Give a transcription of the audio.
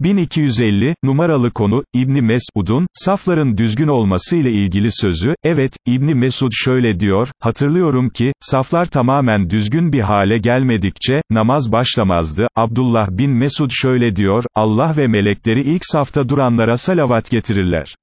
1250, numaralı konu, İbni Mesud'un, safların düzgün olması ile ilgili sözü, evet, İbni Mesud şöyle diyor, hatırlıyorum ki, saflar tamamen düzgün bir hale gelmedikçe, namaz başlamazdı, Abdullah bin Mesud şöyle diyor, Allah ve melekleri ilk safta duranlara salavat getirirler.